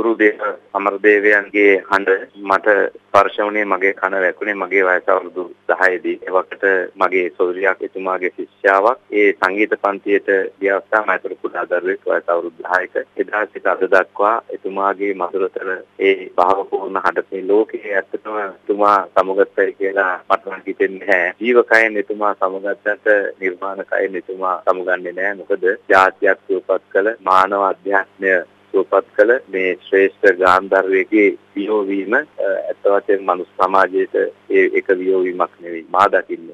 ගුරුදේව අමරදේවයන්ගේ හඬ මට ස්පර්ශ වුණේ මගේ කන වැකුනේ මගේ වයස අවුරුදු 10 දී. එවකට මගේ සොයුරියක් එතුමාගේ ශිෂ්‍යාවක් ඒ සංගීත පන්තියට ගිය අවස්ථාව මම අතර කුඩා දරුවෙක් වයස අවුරුදු 10ක. එදා සිට අද දක්වා එතුමාගේ මధుරතර ඒ භාවපූර්ණ හඬ මේ ලෝකයේ ඇත්තටම එතුමා සමුගතයි කියලා මට නම් හිතෙන්නේ නැහැ. ජීවකයෙන් එතුමා සමුගත්තට නිර්මාණ කයෙන් එතුමා සමුගන්නේ නැහැ. මොකද ජාතියක් සුවපත් කළ මානව අධ්‍යාත්මය සුවපත් කළ මේ ශ්‍රේෂ්ඨ ගාන්ධර්වයේ වියෝවීම ඇත්ත වශයෙන්ම මනුස්ස සමාජයේ ඒක වියෝවීමක් නෙවෙයි මා දකින්නේ.